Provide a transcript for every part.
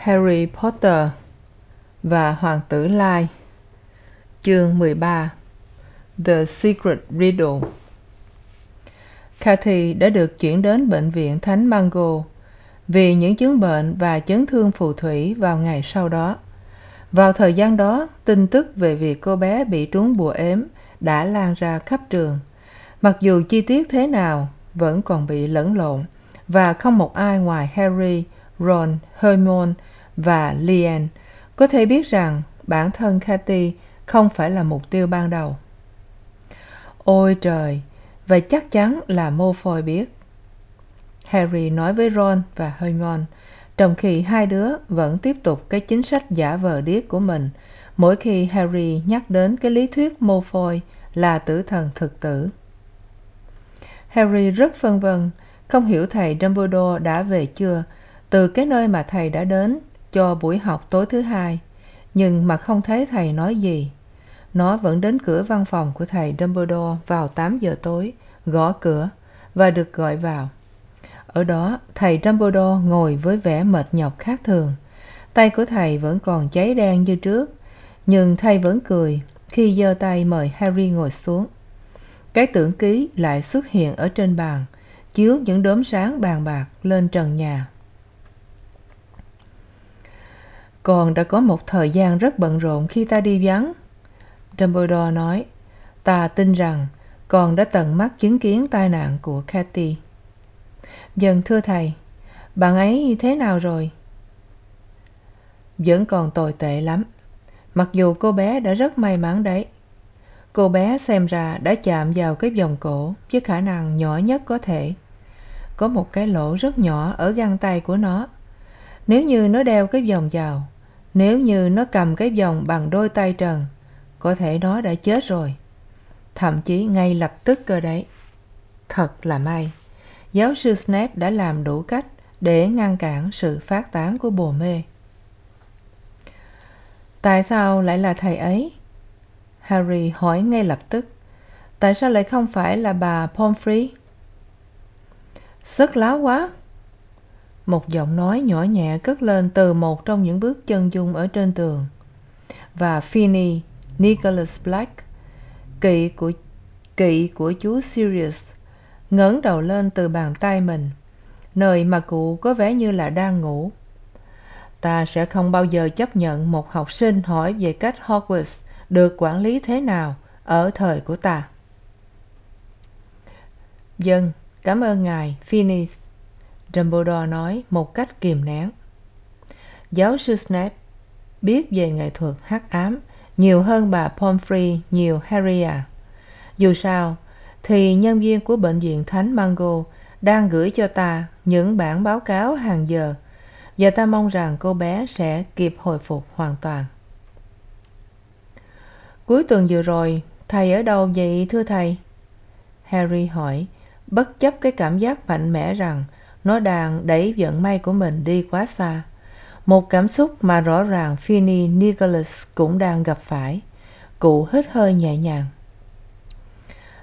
harry potter và hoàng tử lai. Chương mười ba, the secret riddle. Cathy đã được chuyển đến bệnh viện thánh mango vì những chứng bệnh và chấn thương phù thủy vào ngày sau đó. Vào thời gian đó, tin tức về việc cô bé bị trúng bùa ếm đã lan ra khắp trường. Mặc dù chi tiết thế nào vẫn còn bị lẫn lộn và không một ai ngoài harry, ron, hermione và lyanna có thể biết rằng bản thân cathy không phải là mục tiêu ban đầu. Ôi trời và chắc chắn là mô phôi biết. Harry nói với ron và hermione, trong khi hai đứa vẫn tiếp tục cái chính sách giả vờ điếc của mình, mỗi khi harry nhắc đến cái lý thuyết mô phôi là tử thần thực tử. Harry rất phân vân, không hiểu thầy dumbledore đã về chưa, từ cái nơi mà thầy đã đến cho buổi học tối thứ hai, nhưng mà không thấy thầy nói gì. Nó vẫn đến cửa văn phòng của thầy dumbledore vào tám giờ tối, gõ cửa và được gọi vào. Ở đó, thầy dumbledore ngồi với vẻ mệt nhọc khác thường. Tay của thầy vẫn còn cháy đen như trước, nhưng thầy vẫn cười khi giơ tay mời harry ngồi xuống. Cái tưởng ký lại xuất hiện ở trên bàn, chiếu những đốm sáng bàn bạc lên trần nhà con đã có một thời gian rất bận rộn khi ta đi vắng. Dumbledore nói, ta tin rằng con đã tận mắt chứng kiến tai nạn của cathy. Vâng thưa thầy. Bạn ấy thế nào rồi? Vẫn còn tồi tệ lắm. Mặc dù cô bé đã rất may mắn đấy. Cô bé xem ra đã chạm vào cái vòng cổ với khả năng nhỏ nhất có thể. Có một cái lỗ rất nhỏ ở găng tay của nó. Nếu như nó đeo cái vòng vào nếu như nó cầm cái vòng bằng đôi tay trần, có thể nó đã chết rồi. Thậm chí ngay lập tức cơ đấy. Thật là may, giáo sư snape đã làm đủ cách để ngăn cản sự phát tán của bồ mê. Tại sao lại là thầy ấy? Harry hỏi ngay lập tức. Tại sao lại không phải là bà pomfrey? Sức láo quá một giọng nói nhỏ nhẹ cất lên từ một trong những bước chân dung ở trên tường. Và Finney, nicholas black, kỵ của kỵ của chú sirius, ngẩng đầu lên từ bàn tay mình, nơi mà cụ có vẻ như là đang ngủ. Ta sẽ không bao giờ chấp nhận một học sinh hỏi về cách hogwarts được quản lý thế nào ở thời của ta. Vâng cảm ơn ngài phineas dumbledore nói một cách kìm nén. Giáo sư snape biết về nghệ thuật hắc ám nhiều hơn bà pomfrey, nhiều harry à dù sao, thì nhân viên của bệnh viện thánh mango đang gửi cho ta những bản báo cáo hàng giờ và ta mong rằng cô bé sẽ kịp hồi phục hoàn toàn. Cuối tuần vừa rồi, thầy ở đâu vậy, thưa thầy? Harry hỏi, bất chấp cái cảm giác mạnh mẽ rằng nó đang đẩy vận may của mình đi quá xa. Một cảm xúc mà rõ ràng Finney nicholas cũng đang gặp phải. Cụ hít hơi nhẹ nhàng.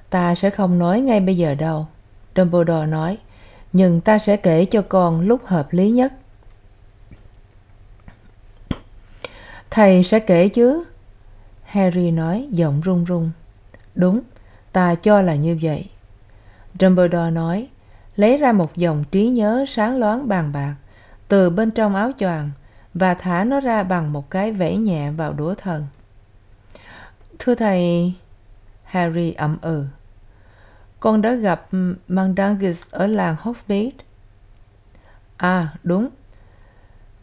Ta sẽ không nói ngay bây giờ đâu, dumbledore nói, nhưng ta sẽ kể cho con lúc hợp lý nhất. Thầy sẽ kể chứ? Harry nói, giọng run run. Đúng, ta cho là như vậy. Dumbledore nói lấy ra một dòng trí nhớ sáng loáng bàn bạc từ bên trong áo choàng và thả nó ra bằng một cái vẫy nhẹ vào đũa thần. Thưa thầy, harry ậm ừ. Con đã gặp mcdonald's ở làng hogsmeade à đúng.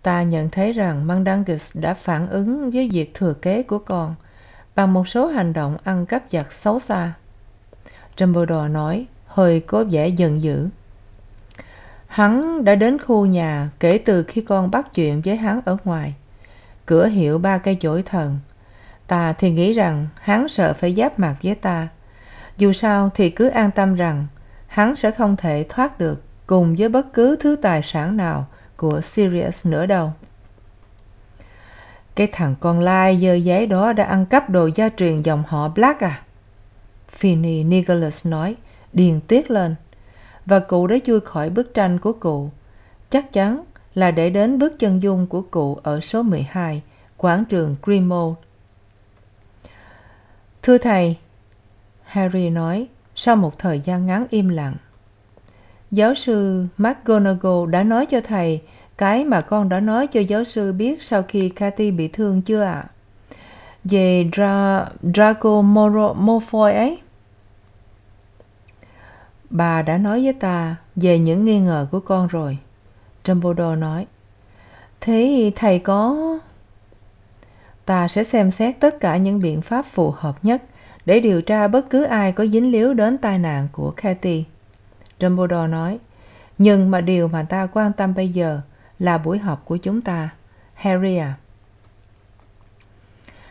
Ta nhận thấy rằng mcdonald's đã phản ứng với việc thừa kế của con bằng một số hành động ăn cắp vặt xấu xa. Dumbledore nói, hơi có vẻ giận dữ hắn đã đến khu nhà kể từ khi con bắt chuyện với hắn ở ngoài. Cửa hiệu ba cây chổi thần. Ta thì nghĩ rằng hắn sợ phải giáp mặt với ta. Dù sao thì cứ an tâm rằng hắn sẽ không thể thoát được cùng với bất cứ thứ tài sản nào của sirius nữa đâu. Cái thằng con lai dơ giấy đó đã ăn cắp đồ gia truyền dòng họ black à? Finney nicholas nói, điền tiết lên và cụ đã chui khỏi bức tranh của cụ. Chắc chắn là để đến bước chân dung của cụ ở số mười hai, quảng trường greenmount thưa thầy, harry nói, sau một thời gian ngắn im lặng, giáo sư mcgonagall đã nói cho thầy cái mà con đã nói cho giáo sư biết sau khi cathy bị thương chưa ạ? Về draco malfoy ấy bà đã nói với ta về những nghi ngờ của con rồi. Dumbledore nói, thế thầy có, ta sẽ xem xét tất cả những biện pháp phù hợp nhất để điều tra bất cứ ai có dính líu đến tai nạn của cathy. Dumbledore nói, nhưng mà điều mà ta quan tâm bây giờ là buổi họp của chúng ta, harry à.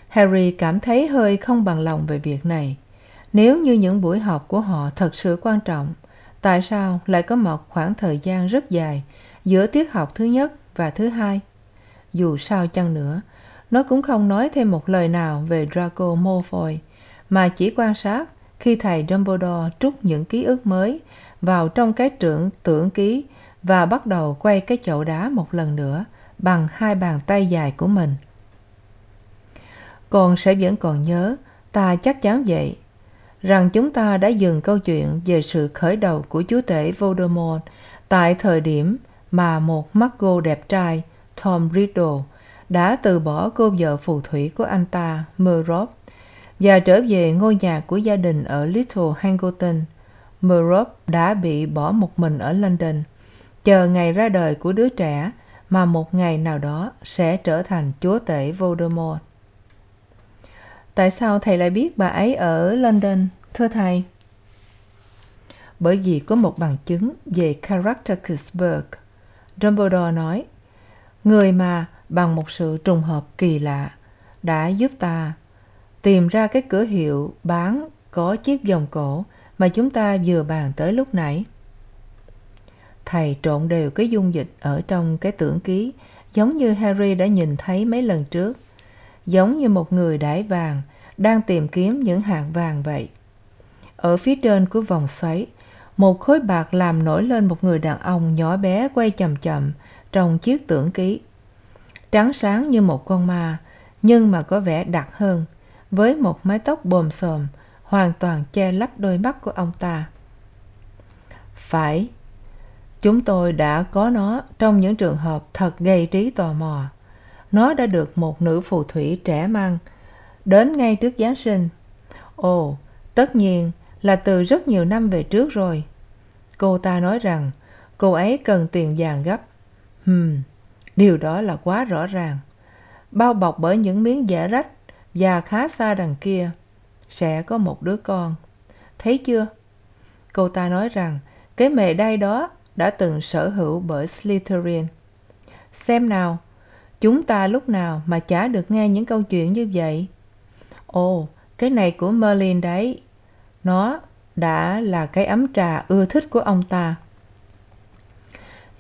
Harry cảm thấy hơi không bằng lòng về việc này nếu như những buổi học của họ thật sự quan trọng, tại sao lại có một khoảng thời gian rất dài giữa tiết học thứ nhất và thứ hai? Dù sao chăng nữa, nó cũng không nói thêm một lời nào về draco malfoy, mà chỉ quan sát khi thầy dumbledore trút những ký ức mới vào trong cái trưởng tưởng ký và bắt đầu quay cái chậu đá một lần nữa bằng hai bàn tay dài của mình. Con sẽ vẫn còn nhớ, ta chắc chắn vậy rằng chúng ta đã dừng câu chuyện về sự khởi đầu của chúa tể voldemort tại thời điểm mà một mắt gô đẹp trai, tom riddle, đã từ bỏ cô vợ phù thủy của anh ta merop và trở về ngôi nhà của gia đình ở little hangleton. Merop đã bị bỏ một mình ở london, chờ ngày ra đời của đứa trẻ mà một ngày nào đó sẽ trở thành chúa tể voldemort tại sao thầy lại biết bà ấy ở london, thưa thầy? Bởi vì có một bằng chứng về caractacusburg dumbledore nói, người mà bằng một sự trùng hợp kỳ lạ đã giúp ta tìm ra cái cửa hiệu bán có chiếc vòng cổ mà chúng ta vừa bàn tới lúc nãy. Thầy trộn đều cái dung dịch ở trong cái tưởng ký, giống như harry đã nhìn thấy mấy lần trước giống như một người đãi vàng, đang tìm kiếm những hạt vàng vậy. Ở phía trên của vòng xoáy, một khối bạc làm nổi lên một người đàn ông nhỏ bé quay c h ậ m chậm trong chiếc tưởng ký. Trắng sáng như một con ma, nhưng mà có vẻ đặc hơn, với một mái tóc bồm xồm, hoàn toàn che lấp đôi mắt của ông ta. Phải, chúng tôi đã có nó trong những trường hợp thật gây trí tò mò nó đã được một nữ phù thủy trẻ măng đến ngay trước giáng sinh. Ồ, tất nhiên là từ rất nhiều năm về trước rồi. Cô ta nói rằng, cô ấy cần tiền vàng gấp. Hừm, điều đó là quá rõ ràng. Bao bọc bởi những miếng vải rách và khá xa đằng kia, sẽ có một đứa con. Thấy chưa? Cô ta nói rằng, cái mề đay đó đã từng sở hữu bởi slytherin. Xem nào chúng ta lúc nào mà chả được nghe những câu chuyện như vậy? Ồ, cái này của merlin đấy. Nó đã là cái ấm trà ưa thích của ông ta.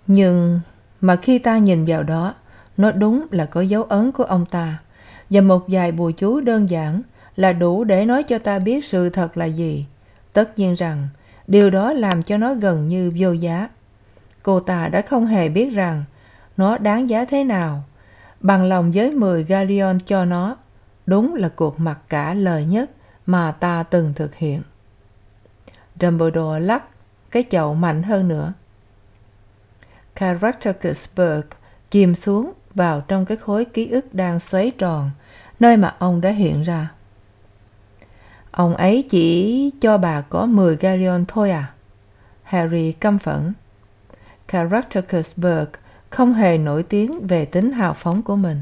Nhưng mà khi ta nhìn vào đó, nó đúng là có dấu ấn của ông ta. Và một vài bùa chú đơn giản là đủ để nói cho ta biết sự thật là gì. Tất nhiên rằng, điều đó làm cho nó gần như vô giá. Cô ta đã không hề biết rằng nó đáng giá thế nào bằng lòng với mười galleon cho nó. Đúng là cuộc mặc cả lời nhất mà ta từng thực hiện. Dumbledore lắc cái chậu mạnh hơn nữa. Caractacusburg chìm xuống vào trong cái khối ký ức đang xoáy tròn nơi mà ông đã hiện ra. Ông ấy chỉ cho bà có mười galleon thôi à? Harry căm phẫn. Caractacusburg không hề nổi tiếng về tính hào phóng của mình.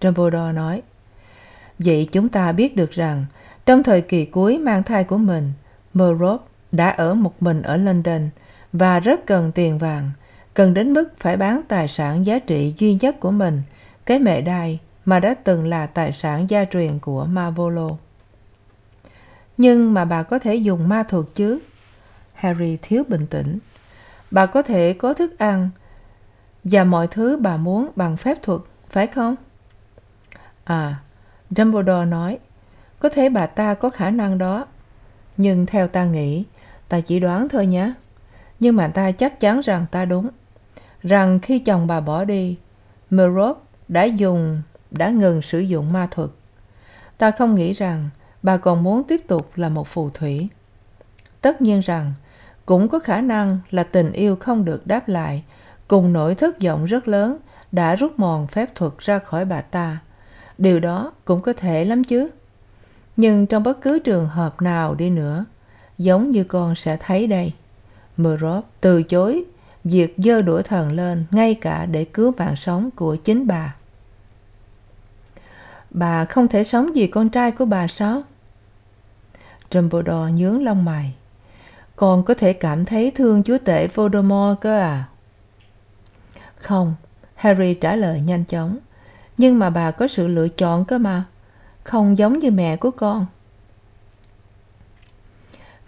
Dumbledore nói, vậy chúng ta biết được rằng, trong thời kỳ cuối mang thai của mình merop đã ở một mình ở london và rất cần tiền vàng, cần đến mức phải bán tài sản giá trị duy nhất của mình, cái mệ đai mà đã từng là tài sản gia truyền của marvolo. Nhưng mà bà có thể dùng ma thuật chứ? Harry thiếu bình tĩnh. Bà có thể có thức ăn và mọi thứ bà muốn bằng phép thuật, phải không? À dumbledore nói, có thể bà ta có khả năng đó. Nhưng theo ta nghĩ, ta chỉ đoán thôi nhé. Nhưng mà ta chắc chắn rằng ta đúng. Rằng khi chồng bà bỏ đi merop đã dùng, đã ngừng sử dụng ma thuật. Ta không nghĩ rằng bà còn muốn tiếp tục là một phù thủy. Tất nhiên rằng cũng có khả năng là tình yêu không được đáp lại cùng nỗi thất vọng rất lớn đã rút mòn phép thuật ra khỏi bà ta. Điều đó cũng có thể lắm chứ. Nhưng trong bất cứ trường hợp nào đi nữa, giống như con sẽ thấy đây. Merop từ chối việc dơ đũa thần lên ngay cả để cứu mạng sống của chính bà. Bà không thể sống vì con trai của bà sao? Dumbledore nhướng lông mày. Con có thể cảm thấy thương chúa tể voldemort cơ à? Không, harry trả lời nhanh chóng. Nhưng mà bà có sự lựa chọn cơ mà. Không giống như mẹ của con.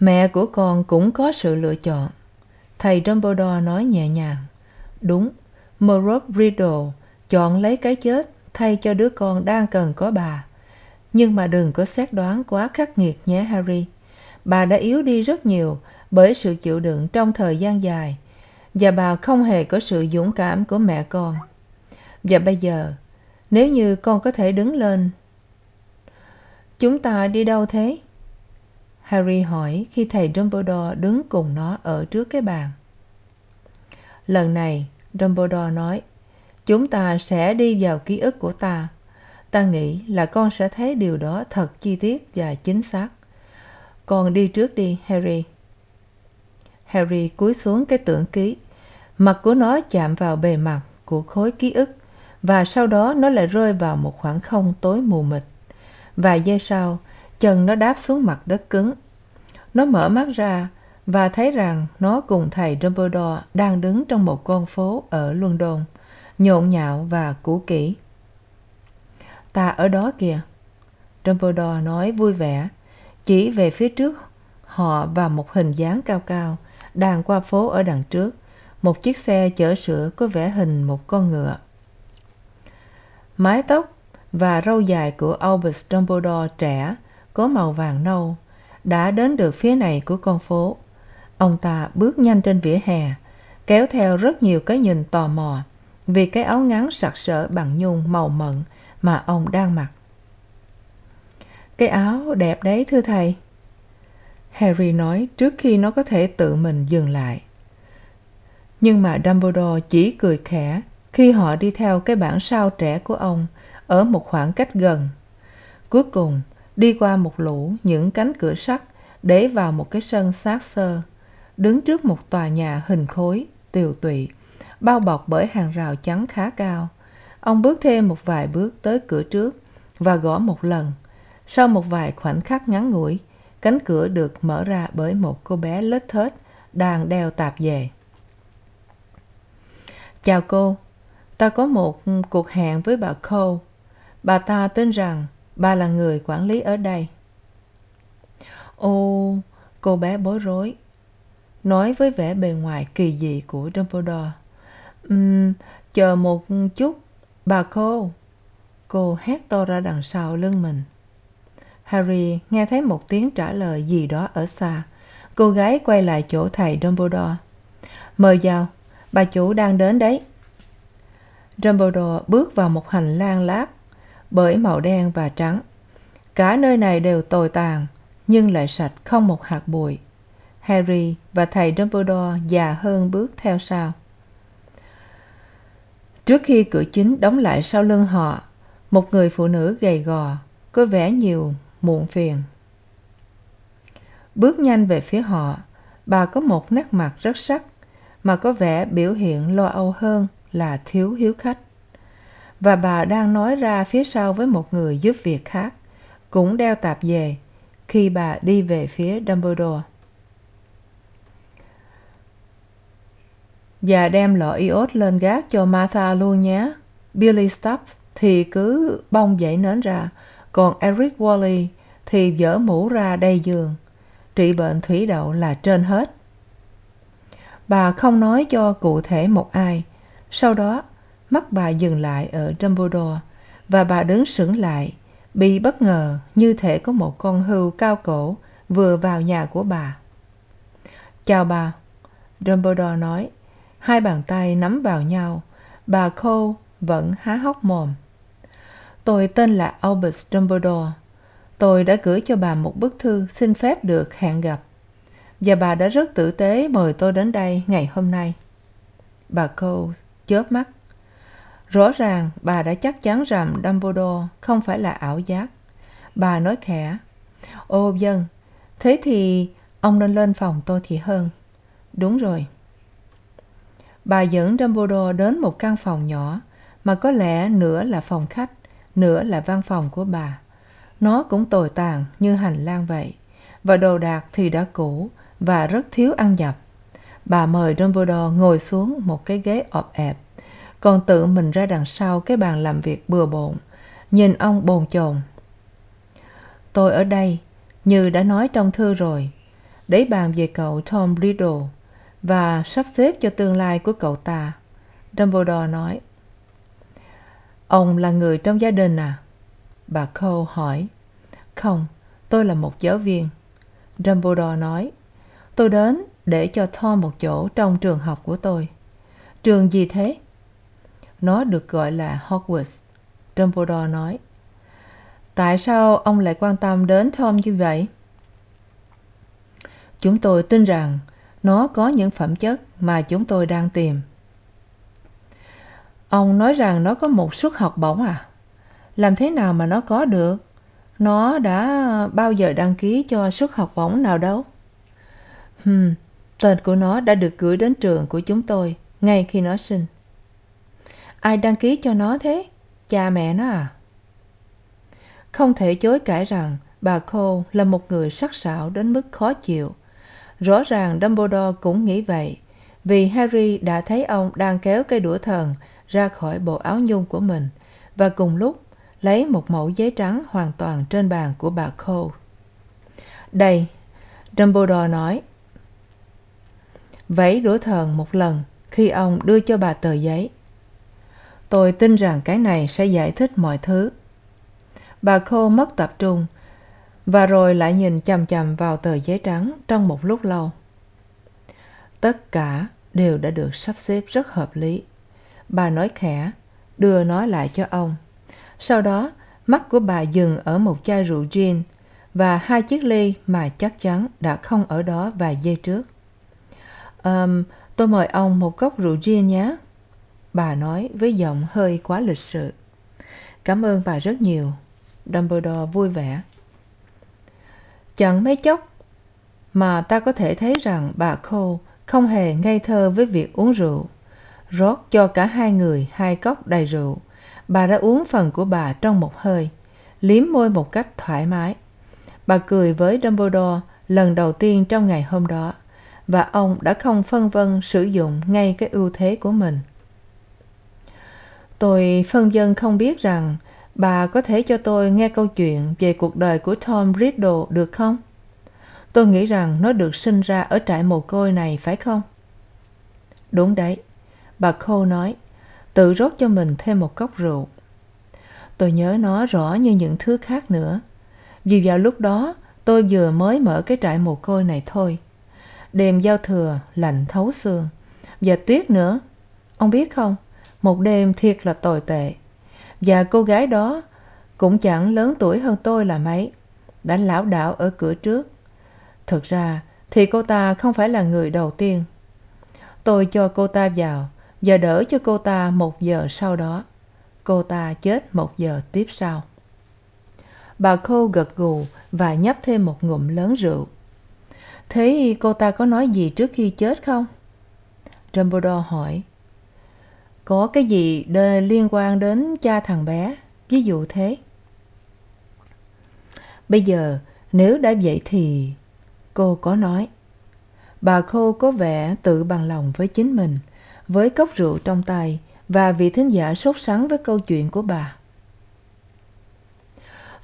Mẹ của con cũng có sự lựa chọn. Thầy dumbledore nói nhẹ nhàng. Đúng merop riddle chọn lấy cái chết thay cho đứa con đang cần có bà. Nhưng mà đừng có xét đoán quá khắc nghiệt nhé, harry. Bà đã yếu đi rất nhiều bởi sự chịu đựng trong thời gian dài và bà không hề có sự dũng cảm của mẹ con. Và bây giờ, nếu như con có thể đứng lên, chúng ta đi đâu thế? Harry hỏi khi thầy dumbledore đứng cùng nó ở trước cái bàn. Lần này, dumbledore nói, chúng ta sẽ đi vào ký ức của ta. Ta nghĩ là con sẽ thấy điều đó thật chi tiết và chính xác. Con đi trước đi, harry harry cúi xuống cái tượng ký. Mặt của nó chạm vào bề mặt của khối ký ức, và sau đó nó lại rơi vào một khoảng không tối mù mịt. Vài giây sau, chân nó đáp xuống mặt đất cứng. Nó mở mắt ra và thấy rằng nó cùng thầy dumbledore đang đứng trong một con phố ở london, nhộn nhạo và cũ kỹ. Ta ở đó kìa, dumbledore nói vui vẻ. Chỉ về phía trước, họ và một hình dáng cao cao đang qua phố ở đằng trước. Một chiếc xe chở sữa có vẻ hình một con ngựa. Mái tóc và râu dài của albus dumbledore trẻ, có màu vàng nâu, đã đến được phía này của con phố. Ông ta bước nhanh trên vỉa hè, kéo theo rất nhiều cái nhìn tò mò vì cái áo ngắn sặc sỡ bằng nhung màu mận mà ông đang mặc. Cái áo đẹp đấy, thưa thầy harry nói trước khi nó có thể tự mình dừng lại. Nhưng mà dumbledore chỉ cười khẽ khi họ đi theo cái bản sao trẻ của ông ở một khoảng cách gần. Cuối cùng, đi qua một lũ những cánh cửa sắt để vào một cái sân xác xơ, đứng trước một tòa nhà hình khối, tiều tụy, bao bọc bởi hàng rào chắn khá cao. Ông bước thêm một vài bước tới cửa trước và gõ một lần. Sau một vài khoảnh khắc ngắn ngủi cánh cửa được mở ra bởi một cô bé lết thết đang đeo tạp dề chào cô, ta có một cuộc hẹn với bà cole. Bà ta tin rằng bà là người quản lý ở đây. Ô, cô bé bối rối. Nói với vẻ bề ngoài kỳ dị của dumbledore. Ừm, chờ một chút, bà cô cô hét to ra đằng sau lưng mình harry nghe thấy một tiếng trả lời gì đó ở xa. Cô gái quay lại chỗ thầy dumbledore. Mời vào, bà chủ đang đến đấy. Dumbledore bước vào một hành lang lát bởi màu đen và trắng. Cả nơi này đều tồi tàn, nhưng lại sạch không một hạt bụi. Harry và thầy dumbledore già hơn bước theo sau. Trước khi cửa chính đóng lại sau lưng họ, một người phụ nữ gầy gò, có vẻ nhiều muộn phiền. Bước nhanh về phía họ, bà có một nét mặt rất sắc, mà có vẻ biểu hiện lo âu hơn là thiếu hiếu khách. Và bà đang nói ra phía sau với một người giúp việc khác, cũng đeo tạp dề khi bà đi về phía dumbledore. Và đem lọ iốt lên gác cho martha luôn nhé. Billy stubbs thì cứ bông dãy nến ra còn eric worley thì dở mũ ra đầy giường. Trị bệnh thủy đậu là trên hết. Bà không nói cho cụ thể một ai. Sau đó, mắt bà dừng lại ở dumbledore và bà đứng sững lại, bị bất ngờ như thể có một con hươu cao cổ vừa vào nhà của bà. Chào bà, dumbledore nói. Hai bàn tay nắm vào nhau, bà cole vẫn há hốc mồm tôi tên là albert dumbledore. Tôi đã gửi cho bà một bức thư xin phép được hẹn gặp. Và bà đã rất tử tế mời tôi đến đây ngày hôm nay. Bà cole chớp mắt. Rõ ràng bà đã chắc chắn rằng dumbledore không phải là ảo giác. Bà nói khẽ. Ô vâng. Thế thì ông nên lên phòng tôi thì hơn. Đúng rồi. Bà dẫn dumbledore đến một căn phòng nhỏ mà có lẽ nửa là phòng khách nữa là văn phòng của bà. Nó cũng tồi tàn như hành lang vậy. Và đồ đạc thì đã cũ và rất thiếu ăn nhập. Bà mời dumbledore ngồi xuống một cái ghế ọp ẹp. Còn tự mình ra đằng sau cái bàn làm việc bừa bộn. Nhìn ông bồn chồn. Tôi ở đây, như đã nói trong thư rồi. Để bàn về cậu tom riddle và sắp xếp cho tương lai của cậu ta. Dumbledore nói ông là người trong gia đình à? Bà cole hỏi. Không, tôi là một giáo viên. Dumbledore nói. Tôi đến để cho tom một chỗ trong trường học của tôi. Trường gì thế? Nó được gọi là hogwarts. Dumbledore nói. Tại sao ông lại quan tâm đến tom như vậy? Chúng tôi tin rằng nó có những phẩm chất mà chúng tôi đang tìm ông nói rằng nó có một suất học bổng à? Làm thế nào mà nó có được? Nó đã bao giờ đăng ký cho suất học bổng nào đâu? Hừm, tên của nó đã được gửi đến trường của chúng tôi ngay khi nó sinh. Ai đăng ký cho nó thế? Cha mẹ nó à? Không thể chối cãi rằng bà cole là một người sắc sảo đến mức khó chịu. Rõ ràng dumbledore cũng nghĩ vậy, vì harry đã thấy ông đang kéo cây đũa thần ra khỏi bộ áo nhung của mình và cùng lúc lấy một mẫu giấy trắng hoàn toàn trên bàn của bà cole. Đây, dumbledore nói, vẫy đũa thần một lần khi ông đưa cho bà tờ giấy. Tôi tin rằng cái này sẽ giải thích mọi thứ. Bà cole mất tập trung và rồi lại nhìn chằm chằm vào tờ giấy trắng trong một lúc lâu. Tất cả đều đã được sắp xếp rất hợp lý bà nói khẽ, đưa nó lại cho ông. Sau đó, mắt của bà dừng ở một chai rượu gin, và hai chiếc ly mà chắc chắn đã không ở đó vài giây trước. Ờm, tôi mời ông một cốc rượu gin nhé, bà nói với giọng hơi quá lịch sự. Cảm ơn bà rất nhiều, dumbledore vui vẻ. Chẳng mấy chốc mà ta có thể thấy rằng bà cole không hề ngây thơ với việc uống rượu rót cho cả hai người hai cốc đầy rượu. Bà đã uống phần của bà trong một hơi, liếm môi một cách thoải mái. Bà cười với dumbledore lần đầu tiên trong ngày hôm đó, và ông đã không phân vân sử dụng ngay cái ưu thế của mình. Tôi phân vân không biết rằng bà có thể cho tôi nghe câu chuyện về cuộc đời của tom riddle được không? Tôi nghĩ rằng nó được sinh ra ở trại mồ côi này phải không? Đúng đấy bà cole nói, tự rót cho mình thêm một cốc rượu. Tôi nhớ nó rõ như những thứ khác nữa. Vì vào lúc đó, tôi vừa mới mở cái trại mồ côi này thôi. Đêm giao thừa lạnh thấu xương. Và tuyết nữa. Ông biết không, một đêm thiệt là tồi tệ. Và cô gái đó cũng chẳng lớn tuổi hơn tôi là mấy. Đã lảo đảo ở cửa trước. Thực ra thì cô ta không phải là người đầu tiên. Tôi cho cô ta vào và đỡ cho cô ta một giờ sau đó. Cô ta chết một giờ tiếp sau. Bà khô gật gù và nhấp thêm một ngụm lớn rượu. Thế cô ta có nói gì trước khi chết không? Dumbledore hỏi. Có cái gì liên quan đến cha thằng bé, ví dụ thế? Bây giờ, nếu đã vậy thì cô có nói. Bà khô có vẻ tự bằng lòng với chính mình với cốc rượu trong tay và vị thính giả sốt sắng với câu chuyện của bà.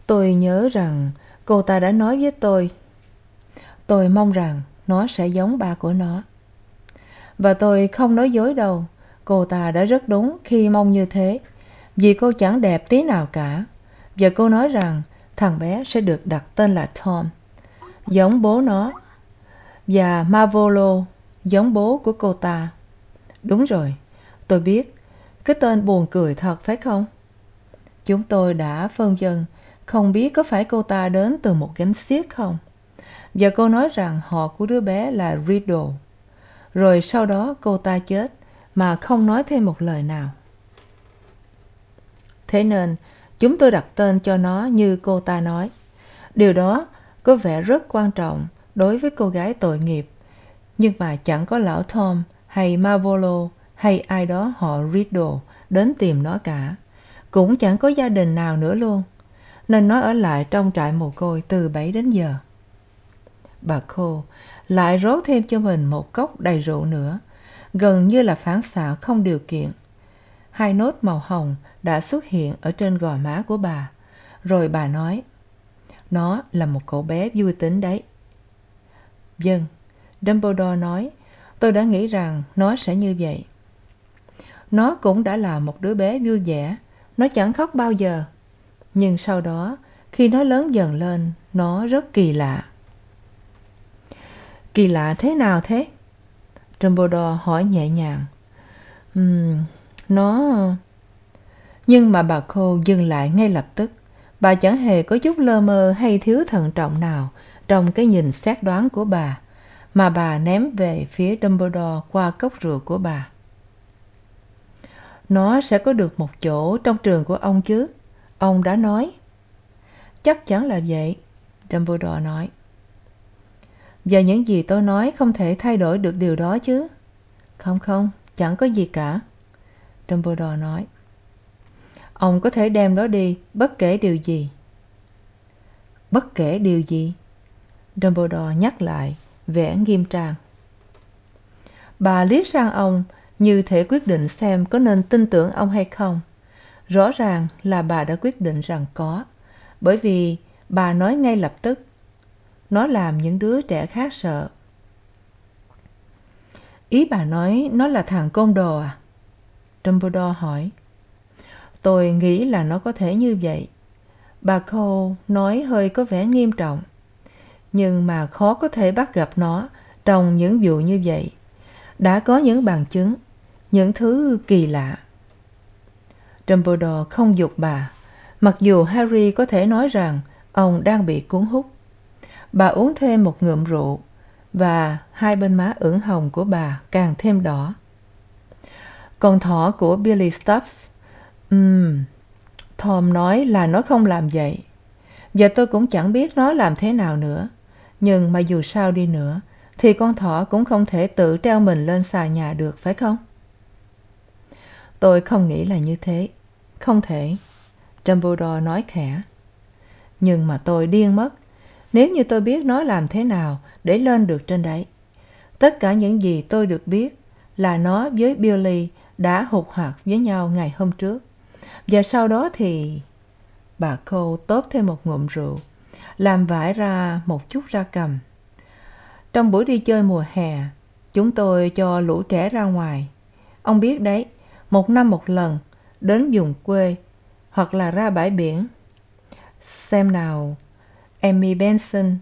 Tôi nhớ rằng cô ta đã nói với tôi tôi mong rằng nó sẽ giống ba của nó. Và tôi không nói dối đâu, cô ta đã rất đúng khi mong như thế, vì cô chẳng đẹp tí nào cả. Và cô nói rằng thằng bé sẽ được đặt tên là tom, giống bố nó. Và marvolo, giống bố của cô ta đúng rồi, tôi biết. Cái tên buồn cười thật phải không? Chúng tôi đã phân vân không biết có phải cô ta đến từ một gánh xiếc không? Và cô nói rằng họ của đứa bé là riddle. Rồi sau đó cô ta chết, mà không nói thêm một lời nào. Thế nên, chúng tôi đặt tên cho nó như cô ta nói. Điều đó có vẻ rất quan trọng đối với cô gái tội nghiệp. Nhưng mà chẳng có lão tom hay marvolo hay ai đó họ riddle đến tìm nó cả. Cũng chẳng có gia đình nào nữa luôn, nên nó ở lại trong trại mồ côi từ bảy đến giờ. Bà khô lại rót thêm cho mình một cốc đầy rượu nữa, gần như là phản xạ không điều kiện. Hai nốt màu hồng đã xuất hiện ở trên gò má của bà, rồi bà nói, nó là một cậu bé vui tính đấy. Vâng dumbledore nói tôi đã nghĩ rằng nó sẽ như vậy. Nó cũng đã là một đứa bé vui vẻ. Nó chẳng khóc bao giờ. Nhưng sau đó, khi nó lớn dần lên, nó rất kỳ lạ. Kỳ lạ thế nào thế? Dumbledore hỏi nhẹ nhàng. Ừm, nó nhưng mà bà cô dừng lại ngay lập tức. Bà chẳng hề có chút lơ mơ hay thiếu thận trọng nào trong cái nhìn xét đoán của bà mà bà ném về phía dumbledore qua cốc rượu của bà. Nó sẽ có được một chỗ trong trường của ông chứ? Ông đã nói. Chắc chắn là vậy, dumbledore nói. Và những gì tôi nói không thể thay đổi được điều đó chứ? Không không, chẳng có gì cả, dumbledore nói. Ông có thể đem nó đi, bất kể điều gì. Bất kể điều gì? Dumbledore nhắc lại vẻ nghiêm trang. Bà liếc sang ông như thể quyết định xem có nên tin tưởng ông hay không. Rõ ràng là bà đã quyết định rằng có, bởi vì bà nói ngay lập tức, nó làm những đứa trẻ khác sợ. Ý bà nói, nó là thằng côn đồ à? Dumbledore hỏi. Tôi nghĩ là nó có thể như vậy. Bà cole nói hơi có vẻ nghiêm trọng nhưng mà khó có thể bắt gặp nó trong những vụ như vậy. Đã có những bằng chứng, những thứ kỳ lạ. Dumbledore không giục bà. Mặc dù harry có thể nói rằng ông đang bị cuốn hút. Bà uống thêm một ngụm rượu và hai bên má ửng hồng của bà càng thêm đỏ. Con thỏ của billy stubbs, ừm, tom nói là nó không làm vậy. Và tôi cũng chẳng biết nó làm thế nào nữa nhưng mà dù sao đi nữa, thì con thỏ cũng không thể tự treo mình lên xà nhà được, phải không? Tôi không nghĩ là như thế. Không thể. Dumbledore nói khẽ. Nhưng mà tôi điên mất. Nếu như tôi biết nó làm thế nào để lên được trên đấy, tất cả những gì tôi được biết là nó với billy đã hụt hạt với nhau ngày hôm trước. Và sau đó thì bà cô tốt thêm một ngụm rượu làm vải ra một chút ra cầm. Trong buổi đi chơi mùa hè, chúng tôi cho lũ trẻ ra ngoài. Ông biết đấy, một năm một lần, đến vùng quê hoặc là ra bãi biển. Xem nào emmy benson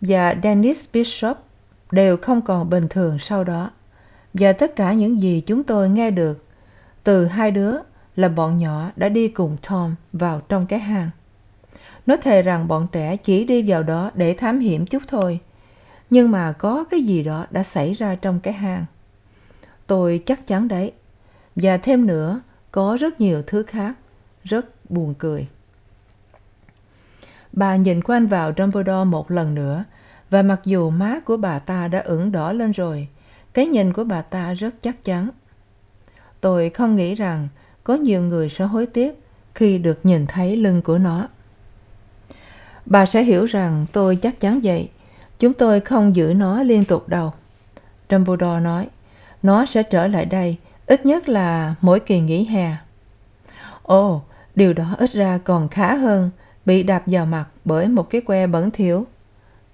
và dennis bishop đều không còn bình thường sau đó. Và tất cả những gì chúng tôi nghe được từ hai đứa là bọn nhỏ đã đi cùng tom vào trong cái hang nó thề rằng bọn trẻ chỉ đi vào đó để thám hiểm chút thôi. Nhưng mà có cái gì đó đã xảy ra trong cái hang. Tôi chắc chắn đấy. Và thêm nữa, có rất nhiều thứ khác. Rất buồn cười. Bà nhìn quanh vào dumbledore một lần nữa. Và mặc dù má của bà ta đã ửng đỏ lên rồi, cái nhìn của bà ta rất chắc chắn. Tôi không nghĩ rằng có nhiều người sẽ hối tiếc khi được nhìn thấy lưng của nó bà sẽ hiểu rằng tôi chắc chắn vậy. Chúng tôi không giữ nó liên tục đâu. Dumbledore nói, nó sẽ trở lại đây, ít nhất là mỗi kỳ nghỉ hè. Ồ, điều đó ít ra còn khá hơn, bị đạp vào mặt bởi một cái que bẩn thỉu.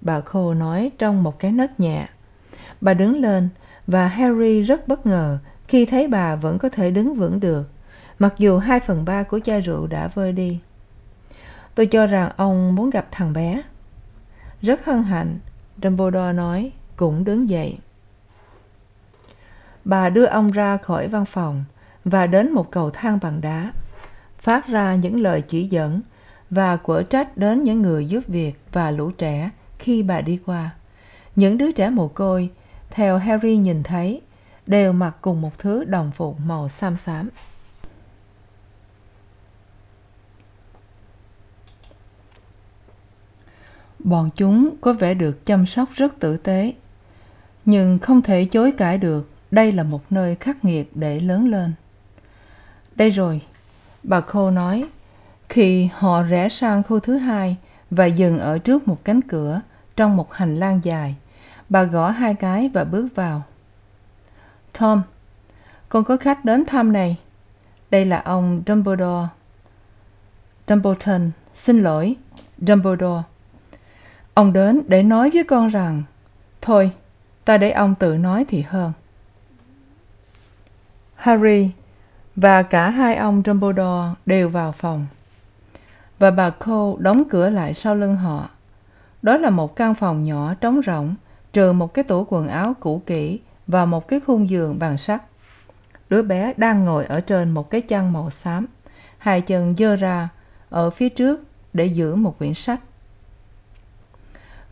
Bà khô nói trong một cái nấc nhẹ. Bà đứng lên và harry rất bất ngờ khi thấy bà vẫn có thể đứng vững được, mặc dù hai phần ba của chai rượu đã vơi đi tôi cho rằng ông muốn gặp thằng bé. Rất hân hạnh, dumbledore nói, cũng đứng dậy. Bà đưa ông ra khỏi văn phòng và đến một cầu thang bằng đá, phát ra những lời chỉ dẫn và quở trách đến những người giúp việc và lũ trẻ khi bà đi qua. Những đứa trẻ mồ côi, theo harry nhìn thấy, đều mặc cùng một thứ đồng phục màu xám xám. Bọn chúng có vẻ được chăm sóc rất tử tế, nhưng không thể chối cãi được, đây là một nơi khắc nghiệt để lớn lên. Đây rồi, bà khô nói, khi họ rẽ sang khu thứ hai và dừng ở trước một cánh cửa trong một hành lang dài, bà gõ hai cái và bước vào. Tom, con có khách đến thăm này. Đây là ông dumbledore. Dumbleton, xin lỗi, dumbledore ông đến để nói với con rằng, thôi, ta để ông tự nói thì hơn. Harry và cả hai ông dumbledore đều vào phòng. Và bà cole đóng cửa lại sau lưng họ. Đó là một căn phòng nhỏ trống rỗng, trừ một cái tủ quần áo cũ kỹ và một cái khung giường bằng sắt. Đứa bé đang ngồi ở trên một cái chăn màu xám, hai chân giơ ra ở phía trước để giữ một quyển sách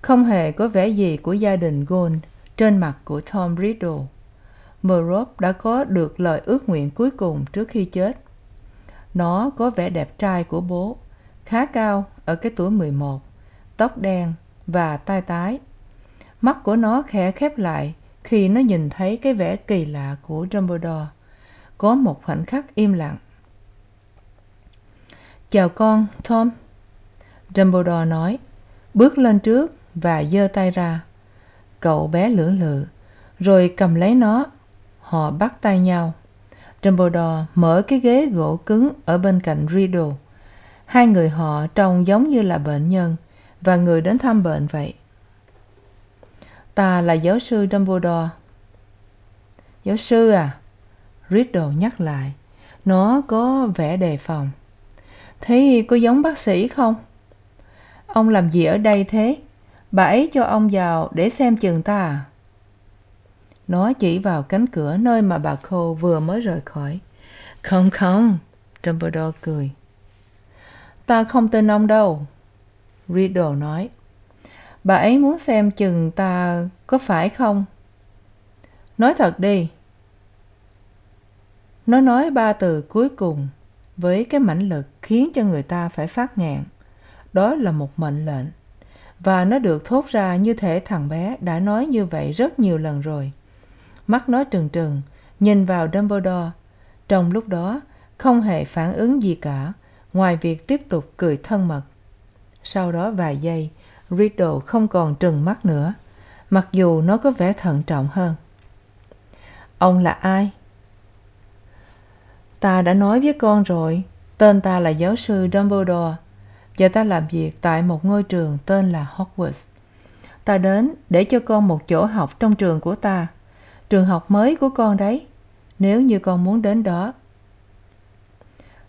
không hề có vẻ gì của gia đình gold trên mặt của tom riddle. Merlot đã có được lời ước nguyện cuối cùng trước khi chết. Nó có vẻ đẹp trai của bố, khá cao ở cái tuổi mười một, tóc đen và tai tái. Mắt của nó khẽ khép lại khi nó nhìn thấy cái vẻ kỳ lạ của dumbledore. Có một khoảnh khắc im lặng. Chào con, tom, dumbledore nói. Bước lên trước và giơ tay ra. Cậu bé lưỡng lự, rồi cầm lấy nó. Họ bắt tay nhau. Dumbledore mở cái ghế gỗ cứng ở bên cạnh riddle. Hai người họ trông giống như là bệnh nhân và người đến thăm bệnh vậy. Ta là giáo sư dumbledore. Giáo sư à? Riddle nhắc lại. Nó có vẻ đề phòng. Thế có giống bác sĩ không? Ông làm gì ở đây thế? Bà ấy cho ông vào để xem chừng ta. À nó chỉ vào cánh cửa nơi mà bà khô vừa mới rời khỏi. Không không, dumbledore cười. Ta không tin ông đâu, riddle nói. Bà ấy muốn xem chừng ta có phải không? Nói thật đi. Nó nói ba từ cuối cùng với cái mãnh lực khiến cho người ta phải phát ngạn đó là một mệnh lệnh và nó được thốt ra như thể thằng bé đã nói như vậy rất nhiều lần rồi. Mắt nó trừng trừng, nhìn vào dumbledore. Trong lúc đó, không hề phản ứng gì cả, ngoài việc tiếp tục cười thân mật. Sau đó vài giây, riddle không còn trừng mắt nữa, mặc dù nó có vẻ thận trọng hơn. Ông là ai? Ta đã nói với con rồi, tên ta là giáo sư dumbledore và ta làm việc tại một ngôi trường tên là hogwarts. Ta đến để cho con một chỗ học trong trường của ta. Trường học mới của con đấy. Nếu như con muốn đến đó.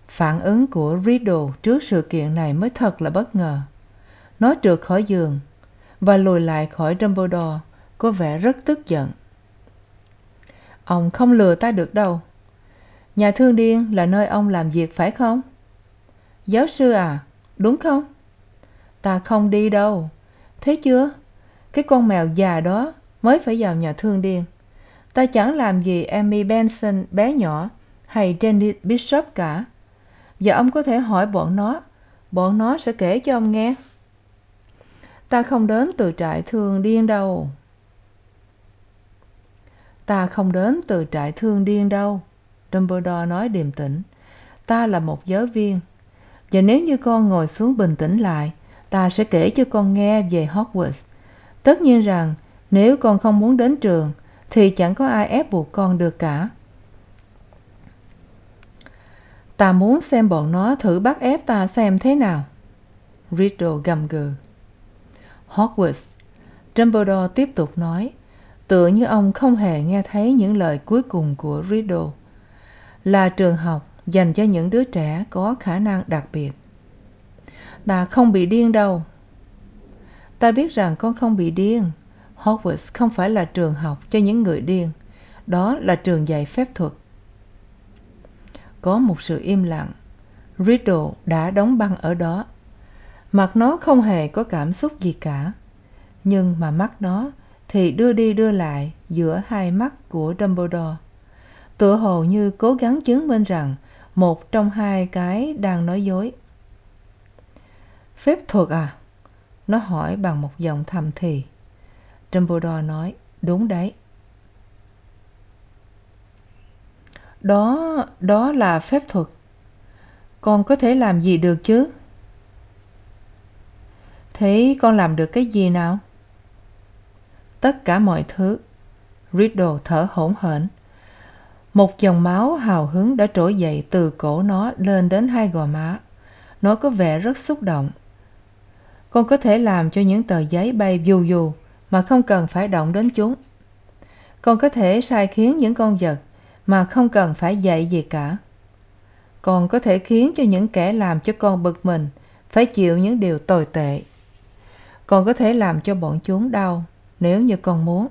Phản ứng của riddle trước sự kiện này mới thật là bất ngờ. Nó trượt khỏi giường và lùi lại khỏi dumbledore, có vẻ rất tức giận. Ông không lừa ta được đâu. Nhà thương điên là nơi ông làm việc phải không? Giáo sư à đúng không? Ta không đi đâu. Thấy chưa? Cái con mèo già đó mới phải vào nhà thương điên. Ta chẳng làm gì Amy benson bé nhỏ hay jenny bishop cả. Và ông có thể hỏi bọn nó. Bọn nó sẽ kể cho ông nghe. Ta không đến từ trại thương điên đâu. Ta không đến từ trại thương điên đâu. Dumbledore nói điềm tĩnh. Ta là một giáo viên và nếu như con ngồi xuống bình tĩnh lại, ta sẽ kể cho con nghe về hogwarts. Tất nhiên rằng, nếu con không muốn đến trường, thì chẳng có ai ép buộc con được cả. Ta muốn xem bọn nó thử bắt ép ta xem thế nào. Riddle gầm gừ. Hogwarts. Dumbledore tiếp tục nói, tựa như ông không hề nghe thấy những lời cuối cùng của riddle. Là trường học dành cho những đứa trẻ có khả năng đặc biệt. Ta không bị điên đâu. Ta biết rằng con không bị điên. Hogwarts không phải là trường học cho những người điên. Đó là trường dạy phép thuật. Có một sự im lặng. Riddle đã đóng băng ở đó. Mặt nó không hề có cảm xúc gì cả. Nhưng mà mắt nó thì đưa đi đưa lại giữa hai mắt của dumbledore tựa hồ như cố gắng chứng minh rằng một trong hai cái đang nói dối. Phép thuật à? Nó hỏi bằng một giọng thầm thì. Dumbledore nói, đúng đấy. Đó đó là phép thuật. Con có thể làm gì được chứ? Thế con làm được cái gì nào? Tất cả mọi thứ. Riddle thở hổn hển một dòng máu hào hứng đã trỗi dậy từ cổ nó lên đến hai gò má. Nó có vẻ rất xúc động. Con có thể làm cho những tờ giấy bay dù dù mà không cần phải động đến chúng. Con có thể sai khiến những con vật mà không cần phải dạy gì cả. Con có thể khiến cho những kẻ làm cho con bực mình phải chịu những điều tồi tệ. Con có thể làm cho bọn chúng đau nếu như con muốn.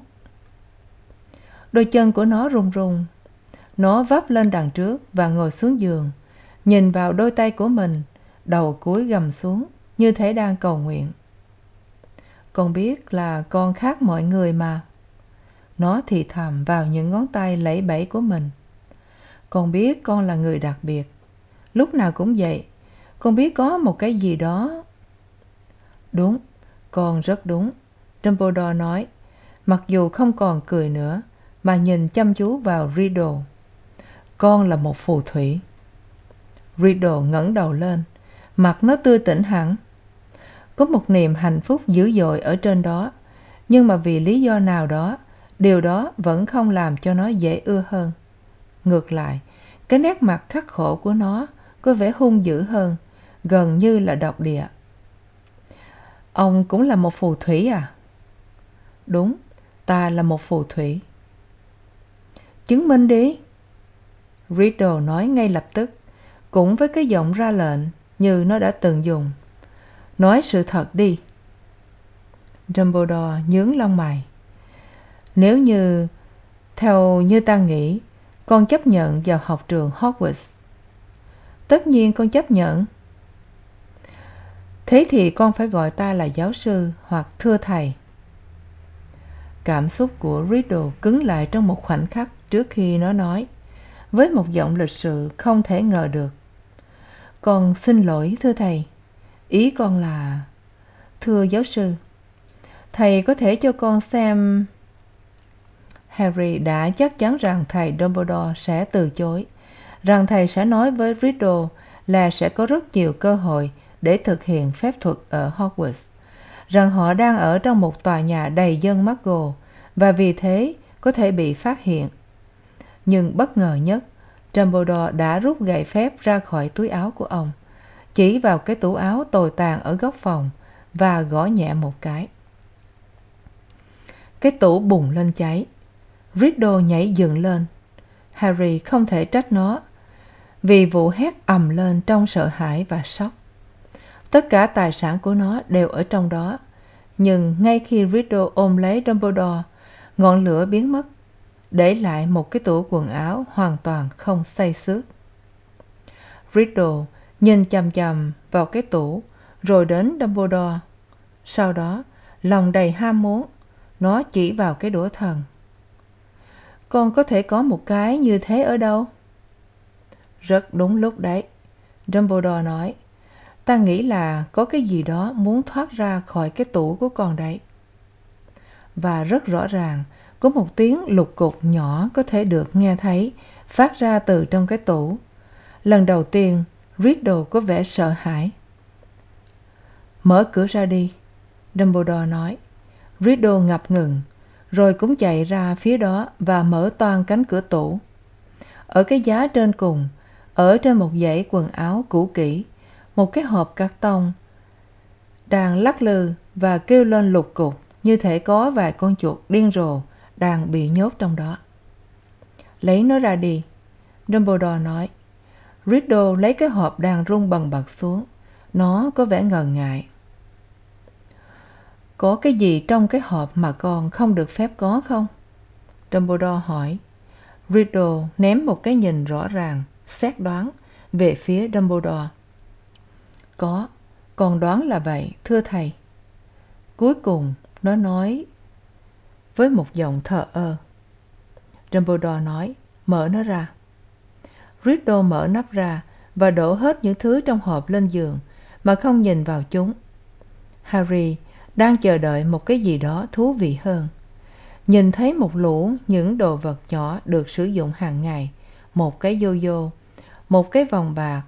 Đôi chân của nó run run nó vấp lên đằng trước và ngồi xuống giường, nhìn vào đôi tay của mình, đầu cúi gằm xuống như thể đang cầu nguyện. Con biết là con khác mọi người mà. Nó thì thầm vào những ngón tay lẫy bẫy của mình. Con biết con là người đặc biệt. Lúc nào cũng vậy, con biết có một cái gì đó. Đúng, con rất đúng, dumbledore nói. Mặc dù không còn cười nữa, mà nhìn chăm chú vào riddle con là một phù thủy. Riddle ngẩng đầu lên, mặt nó tươi tỉnh hẳn. Có một niềm hạnh phúc dữ dội ở trên đó, nhưng mà vì lý do nào đó, điều đó vẫn không làm cho nó dễ ưa hơn. Ngược lại, cái nét mặt khắc khổ của nó có vẻ hung dữ hơn, gần như là độc địa. Ông cũng là một phù thủy à? Đúng, ta là một phù thủy. Chứng minh đi riddle nói ngay lập tức, cũng với cái giọng ra lệnh như nó đã từng dùng. Nói sự thật đi. Dumbledore nhướng lông mày. Nếu như, theo như ta nghĩ, con chấp nhận vào học trường hogwarts. Tất nhiên con chấp nhận. Thế thì con phải gọi ta là giáo sư hoặc thưa thầy. Cảm xúc của riddle cứng lại trong một khoảnh khắc trước khi nó nói với một giọng lịch sự không thể ngờ được. Con xin lỗi, thưa thầy. Ý con là, thưa giáo sư, thầy có thể cho con xem harry đã chắc chắn rằng thầy dumbledore sẽ từ chối, rằng thầy sẽ nói với riddle là sẽ có rất nhiều cơ hội để thực hiện phép thuật ở hogwarts, rằng họ đang ở trong một tòa nhà đầy dân muggle và vì thế có thể bị phát hiện nhưng bất ngờ nhất, dumbledore đã rút gậy phép ra khỏi túi áo của ông, chỉ vào cái tủ áo tồi tàn ở góc phòng và gõ nhẹ một cái. Cái tủ bùng lên cháy. Riddle nhảy dựng lên. Harry không thể trách nó vì vụ hét ầm lên trong sợ hãi và sốc. Tất cả tài sản của nó đều ở trong đó, nhưng ngay khi riddle ôm lấy dumbledore, ngọn lửa biến mất để lại một cái tủ quần áo hoàn toàn không xây xước. Riddle nhìn chằm chằm vào cái tủ, rồi đến dumbledore. Sau đó, lòng đầy ham muốn, nó chỉ vào cái đũa thần. Con có thể có một cái như thế ở đâu? Rất đúng lúc đấy, dumbledore nói, ta nghĩ là có cái gì đó muốn thoát ra khỏi cái tủ của con đấy. Và rất rõ ràng có một tiếng lục cục nhỏ có thể được nghe thấy, phát ra từ trong cái tủ. Lần đầu tiên, riddle có vẻ sợ hãi. Mở cửa ra đi, dumbledore nói. Riddle ngập ngừng, rồi cũng chạy ra phía đó và mở toang cánh cửa tủ. Ở cái giá trên cùng, ở trên một dãy quần áo cũ kỹ, một cái hộp cắt tông đang lắc lư và kêu lên lục cục như thể có vài con chuột điên rồ đang bị nhốt trong đó. Lấy nó ra đi. Dumbledore nói, riddle lấy cái hộp đang rung bần bật xuống. Nó có vẻ ngần ngại. Có cái gì trong cái hộp mà con không được phép có không? Dumbledore hỏi. Riddle ném một cái nhìn rõ ràng, xét đoán về phía dumbledore. Có, con đoán là vậy, thưa thầy. Cuối cùng, nó nói với một giọng thờ ơ. Dumbledore nói, mở nó ra. Riddle mở nắp ra và đổ hết những thứ trong hộp lên giường mà không nhìn vào chúng. Harry đang chờ đợi một cái gì đó thú vị hơn. Nhìn thấy một lũ những đồ vật nhỏ được sử dụng hàng ngày, một cái yo yo một cái vòng bạc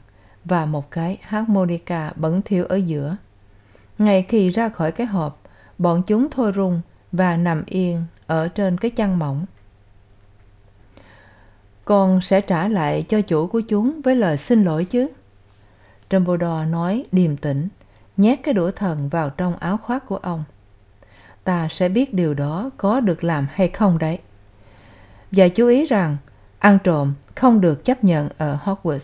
và một cái harmonica bẩn thỉu ở giữa. Ngay khi ra khỏi cái hộp, bọn chúng thôi rung và nằm yên ở trên cái chăn mỏng. Con sẽ trả lại cho chủ của chúng với lời xin lỗi chứ? Dumbledore nói điềm tĩnh, nhét cái đũa thần vào trong áo khoác của ông. Ta sẽ biết điều đó có được làm hay không đấy. Và chú ý rằng, ăn trộm không được chấp nhận ở hogwarts.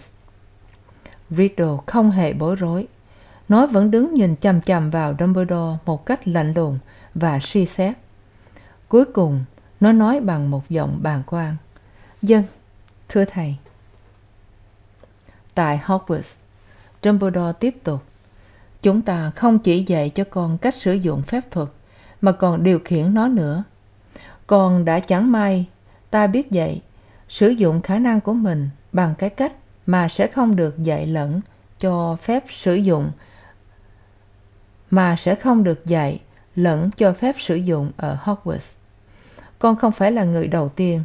Riddle không hề bối rối nó vẫn đứng nhìn chằm chằm vào dumbledore một cách lạnh lùng và suy xét. Cuối cùng, nó nói bằng một giọng bàng quan dân, thưa thầy. Tại hogwarts, dumbledore tiếp tục, chúng ta không chỉ dạy cho con cách sử dụng phép thuật, mà còn điều khiển nó nữa. Con đã chẳng may, ta biết vậy, sử dụng khả năng của mình bằng cái cách mà sẽ không được dạy lẫn cho phép sử dụng, mà sẽ không được dạy lẫn cho phép sử dụng ở hogwarts. Con không phải là người đầu tiên,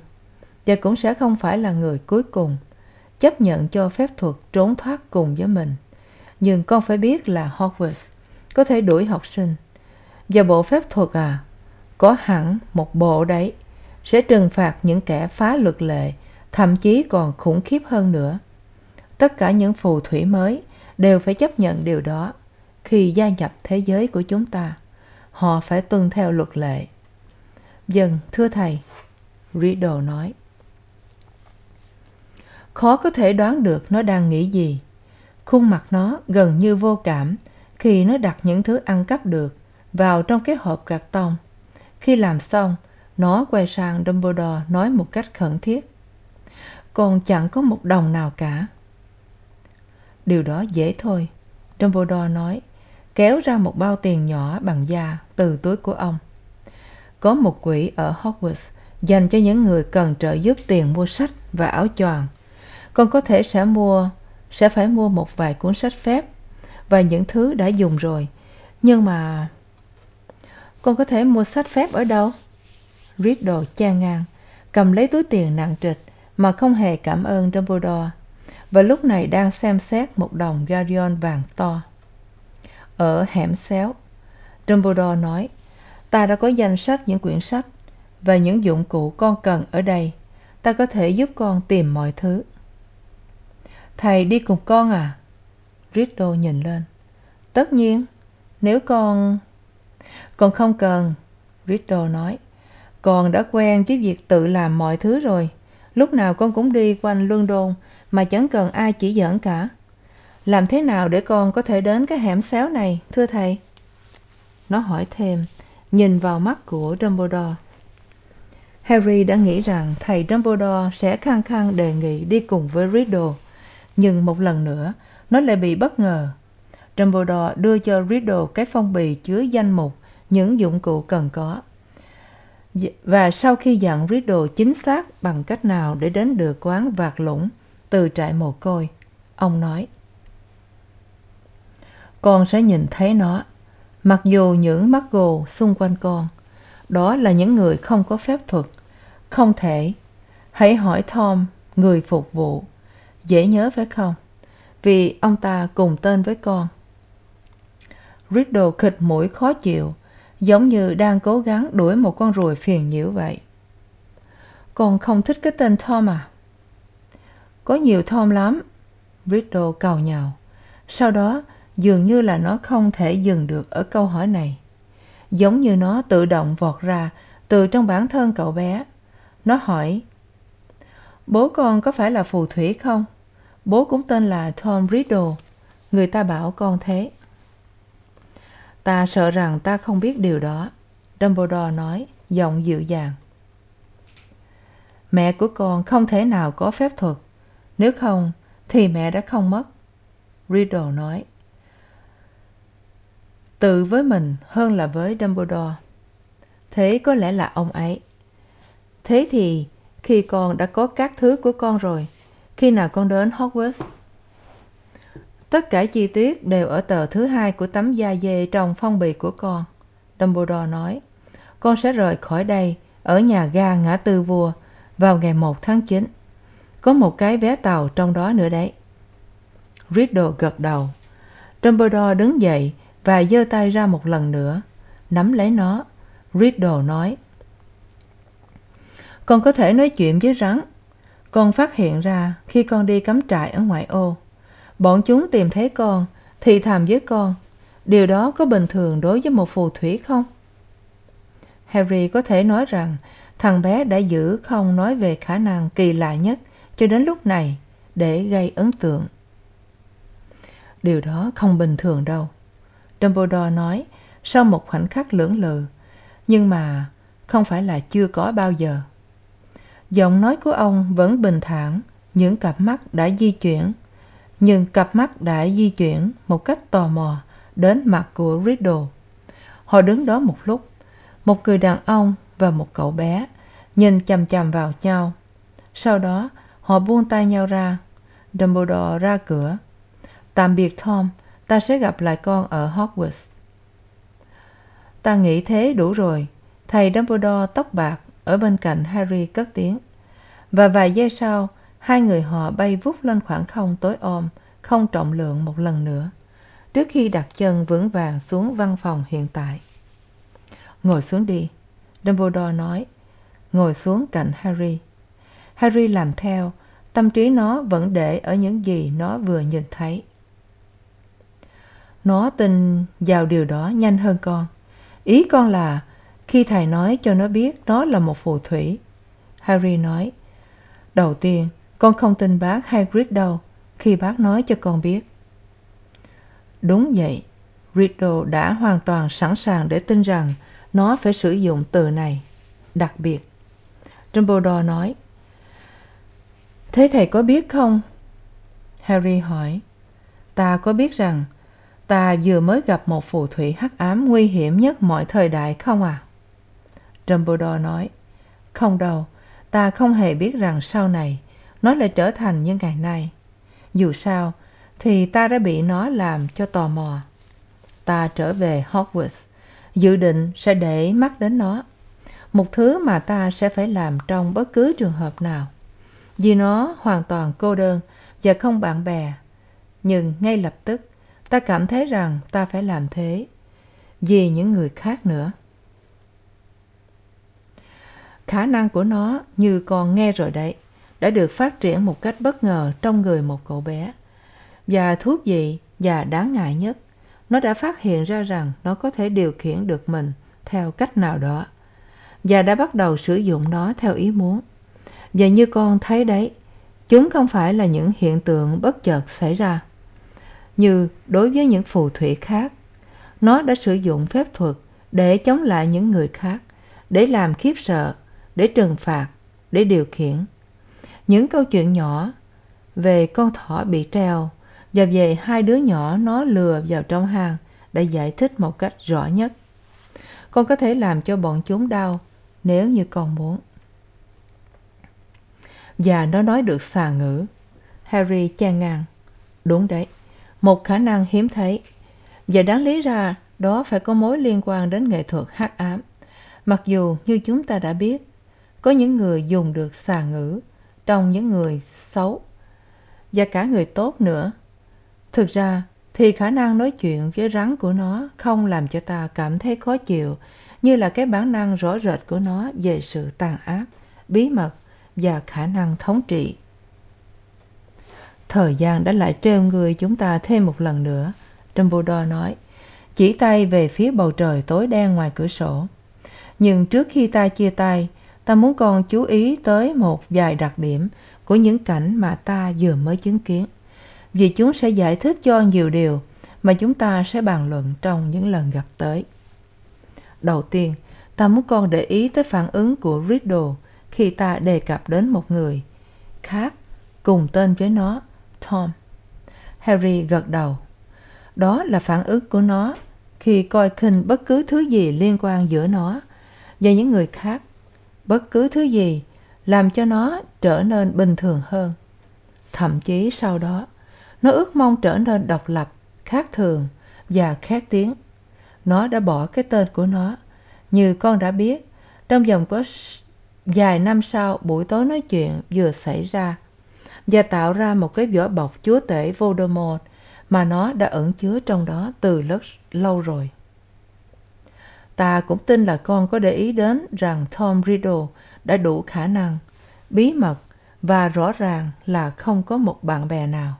và cũng sẽ không phải là người cuối cùng, chấp nhận cho phép thuật trốn thoát cùng với mình. Nhưng con phải biết là hogwarts có thể đuổi học sinh, và bộ phép thuật à có hẳn một bộ đấy, sẽ trừng phạt những kẻ phá luật lệ, thậm chí còn khủng khiếp hơn nữa. Tất cả những phù thủy mới đều phải chấp nhận điều đó khi gia nhập thế giới của chúng ta họ phải tuân theo luật lệ. Dần, thưa thầy riddle nói. Khó có thể đoán được nó đang nghĩ gì. Khuôn mặt nó gần như vô cảm khi nó đặt những thứ ăn cắp được vào trong cái hộp gạt tông. Khi làm xong nó quay sang dumbledore nói một cách khẩn thiết. Còn chẳng có một đồng nào cả. Điều đó dễ thôi dumbledore nói kéo ra một bao tiền nhỏ bằng da từ túi của ông. Có một quỹ ở hogwarts dành cho những người cần trợ giúp tiền mua sách và áo choàng. Con có thể sẽ mua, sẽ phải mua một vài cuốn sách phép và những thứ đã dùng rồi. Nhưng mà con có thể mua sách phép ở đâu? Riddle chen ngang, cầm lấy túi tiền nặng trịch mà không hề cảm ơn dumbledore và lúc này đang xem xét một đồng garion vàng to ở hẻm xéo. Dumbledore nói, ta đã có danh sách những quyển sách và những dụng cụ con cần ở đây. Ta có thể giúp con tìm mọi thứ. Thầy đi cùng con à? Riddle nhìn lên. Tất nhiên, nếu con con không cần, riddle nói. Con đã quen với việc tự làm mọi thứ rồi. Lúc nào con cũng đi quanh london mà chẳng cần ai chỉ dẫn cả làm thế nào để con có thể đến cái hẻm xéo này, thưa thầy? Nó hỏi thêm, nhìn vào mắt của dumbledore. Harry đã nghĩ rằng thầy dumbledore sẽ khăng khăng đề nghị đi cùng với riddle, nhưng một lần nữa, nó lại bị bất ngờ. Dumbledore đưa cho riddle cái phong bì chứa danh mục, những dụng cụ cần có. Và sau khi dặn riddle chính xác bằng cách nào để đến được quán vạc lũng từ trại mồ côi, ông nói con sẽ nhìn thấy nó. Mặc dù những mắt gồ xung quanh con, đó là những người không có phép thuật. Không thể. Hãy hỏi tom, người phục vụ. Dễ nhớ phải không? Vì ông ta cùng tên với con. Riddle khịt mũi khó chịu, giống như đang cố gắng đuổi một con ruồi phiền nhiễu vậy. Con không thích cái tên tom à? Có nhiều tom lắm. Riddle càu nhào. Sau đó dường như là nó không thể dừng được ở câu hỏi này. Giống như nó tự động vọt ra từ trong bản thân cậu bé. Nó hỏi, bố con có phải là phù thủy không? Bố cũng tên là tom riddle. Người ta bảo con thế. Ta sợ rằng ta không biết điều đó, dumbledore nói, giọng dịu dàng. Mẹ của con không thể nào có phép thuật. Nếu không, thì mẹ đã không mất, riddle nói tự với mình hơn là với dumbledore. Thế có lẽ là ông ấy. Thế thì khi con đã có các thứ của con rồi, khi nào con đến hogwarts? Tất cả chi tiết đều ở tờ thứ hai của tấm da dê trong phong bì của con, dumbledore nói. Con sẽ rời khỏi đây ở nhà ga ngã tư vua vào ngày một tháng chín. Có một cái vé tàu trong đó nữa đấy. Riddle gật đầu. Dumbledore đứng dậy và giơ tay ra một lần nữa, nắm lấy nó. Riddle nói, con có thể nói chuyện với rắn. Con phát hiện ra khi con đi cắm trại ở ngoại ô, bọn chúng tìm thấy con, thì thầm với con. Điều đó có bình thường đối với một phù thủy không? Harry có thể nói rằng thằng bé đã giữ không nói về khả năng kỳ lạ nhất cho đến lúc này để gây ấn tượng. Điều đó không bình thường đâu dumbledore nói sau một khoảnh khắc lưỡng lự, nhưng mà không phải là chưa có bao giờ. Giọng nói của ông vẫn bình thản, những cặp mắt đã di chuyển, nhưng cặp mắt đã di chuyển một cách tò mò đến mặt của riddle. Họ đứng đó một lúc, một người đàn ông và một cậu bé nhìn chằm chằm vào nhau. Sau đó, họ buông tay nhau ra, dumbledore ra cửa. Tạm biệt, tom ta sẽ gặp lại con ở hogwarts. Ta nghĩ thế đủ rồi. Thầy dumbledore tóc bạc ở bên cạnh harry cất tiếng. Và vài giây sau, hai người họ bay vút lên khoảng không tối om, không trọng lượng một lần nữa, trước khi đặt chân vững vàng xuống văn phòng hiện tại. Ngồi xuống đi, dumbledore nói. Ngồi xuống cạnh harry. Harry làm theo, tâm trí nó vẫn để ở những gì nó vừa nhìn thấy nó tin vào điều đó nhanh hơn con. Ý con là, khi thầy nói cho nó biết nó là một phù thủy, harry nói, đầu tiên, con không tin bác hagrid đâu, khi bác nói cho con biết. Đúng vậy, riddle đã hoàn toàn sẵn sàng để tin rằng nó phải sử dụng từ này. Đặc biệt, dumbledore nói, thế thầy có biết không? Harry hỏi, ta có biết rằng ta vừa mới gặp một phù thủy hắc ám nguy hiểm nhất mọi thời đại không à? Dumbledore nói, không đâu, ta không hề biết rằng sau này nó lại trở thành như ngày nay. Dù sao, thì ta đã bị nó làm cho tò mò. Ta trở về hogwarts, dự định sẽ để mắt đến nó. Một thứ mà ta sẽ phải làm trong bất cứ trường hợp nào. Vì nó hoàn toàn cô đơn và không bạn bè. Nhưng ngay lập tức ta cảm thấy rằng ta phải làm thế, vì những người khác nữa. Khả năng của nó như con nghe rồi đấy, đã được phát triển một cách bất ngờ trong người một cậu bé. Và thú vị và đáng ngại nhất, nó đã phát hiện ra rằng nó có thể điều khiển được mình theo cách nào đó, và đã bắt đầu sử dụng nó theo ý muốn. Và như con thấy đấy, chúng không phải là những hiện tượng bất chợt xảy ra như đối với những phù thủy khác. Nó đã sử dụng phép thuật để chống lại những người khác, để làm khiếp sợ, để trừng phạt, để điều khiển. Những câu chuyện nhỏ về con thỏ bị treo, và về hai đứa nhỏ nó lừa vào trong hang đã giải thích một cách rõ nhất. Con có thể làm cho bọn chúng đau nếu như con muốn. Và nó nói được xà ngữ. Harry chen ngang. Đúng đấy một khả năng hiếm thấy. Và đáng lý ra, đó phải có mối liên quan đến nghệ thuật hắc ám. Mặc dù, như chúng ta đã biết, có những người dùng được xà ngữ trong những người xấu, và cả người tốt nữa. Thực ra, thì khả năng nói chuyện với rắn của nó không làm cho ta cảm thấy khó chịu, như là cái bản năng rõ rệt của nó về sự tàn ác, bí mật và khả năng thống trị thời gian đã lại trêu người chúng ta thêm một lần nữa, dumbledore nói, chỉ tay về phía bầu trời tối đen ngoài cửa sổ. Nhưng trước khi ta chia tay, ta muốn con chú ý tới một vài đặc điểm của những cảnh mà ta vừa mới chứng kiến. Vì chúng sẽ giải thích cho nhiều điều mà chúng ta sẽ bàn luận trong những lần gặp tới. Đầu tiên, ta muốn con để ý tới phản ứng của riddle khi ta đề cập đến một người khác cùng tên với nó tom. Harry gật đầu. Đó là phản ứng của nó khi coi khinh bất cứ thứ gì liên quan giữa nó và những người khác. Bất cứ thứ gì làm cho nó trở nên bình thường hơn. Thậm chí sau đó, nó ước mong trở nên độc lập, khác thường và khét tiếng. Nó đã bỏ cái tên của nó. Như con đã biết, trong vòng có vài năm sau buổi tối nói chuyện vừa xảy ra và tạo ra một cái vỏ bọc chúa tể voldemort mà nó đã ẩn chứa trong đó từ rất lâu rồi. Ta cũng tin là con có để ý đến rằng tom riddle đã đủ khả năng, bí mật và rõ ràng là không có một bạn bè nào.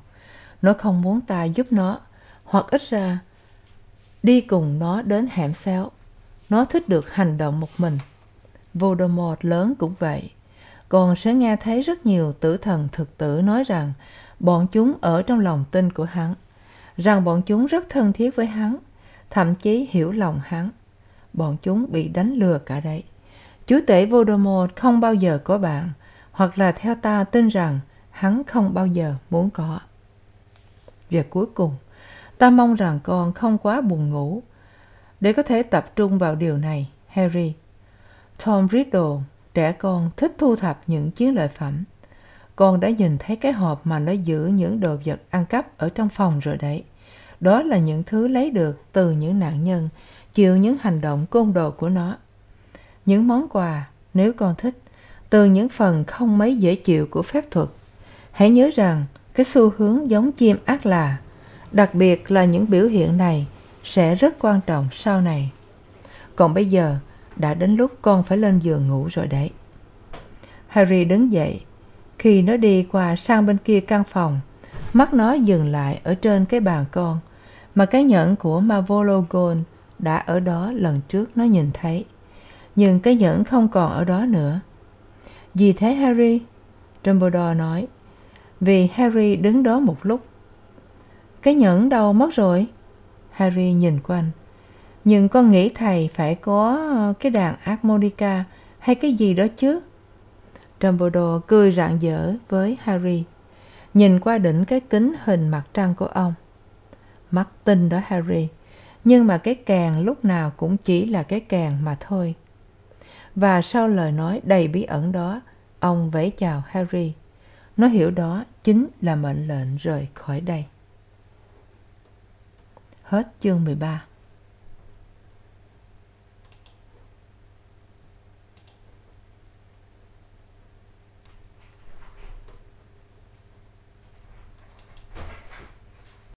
Nó không muốn ta giúp nó, hoặc ít ra đi cùng nó đến hẻm xéo. Nó thích được hành động một mình. Voldemort lớn cũng vậy con sẽ nghe thấy rất nhiều tử thần thực tử nói rằng, bọn chúng ở trong lòng tin của hắn, rằng bọn chúng rất thân thiết với hắn, thậm chí hiểu lòng hắn. Bọn chúng bị đánh lừa cả đấy. Chúa tể voldemort không bao giờ có bạn, hoặc là theo ta tin rằng hắn không bao giờ muốn có. Và cuối cùng, ta mong rằng con không quá buồn ngủ. Để có thể tập trung vào điều này, harry, tom riddle trẻ con thích thu thập những chiến lợi phẩm. Con đã nhìn thấy cái hộp mà nó giữ những đồ vật ăn cắp ở trong phòng rồi đấy. Đó là những thứ lấy được từ những nạn nhân, chịu những hành động côn đồ của nó. Những món quà, nếu con thích, từ những phần không mấy dễ chịu của phép thuật. Hãy nhớ rằng, cái xu hướng giống chim ác là, đặc biệt là những biểu hiện này sẽ rất quan trọng sau này. Còn bây giờ đã đến lúc con phải lên giường ngủ rồi đấy. Harry đứng dậy. Khi nó đi qua sang bên kia căn phòng, mắt nó dừng lại ở trên cái bàn con, mà cái nhẫn của mavolo đã ở đó lần trước nó nhìn thấy. Nhưng cái nhẫn không còn ở đó nữa. Vì thế, harry? Dumbledore nói. Vì harry đứng đó một lúc. Cái nhẫn đâu mất rồi? Harry nhìn quanh nhưng con nghĩ thầy phải có ờ, cái đàn armonica hay cái gì đó chứ? Dumbledore cười rạng rỡ với harry. Nhìn qua đỉnh cái kính hình mặt trăng của ông. Mắt tinh đó harry. Nhưng mà cái kèn lúc nào cũng chỉ là cái kèn mà thôi. Và sau lời nói đầy bí ẩn đó, ông vẫy chào harry. Nó hiểu đó chính là mệnh lệnh rời khỏi đây. Hết chương mười ba.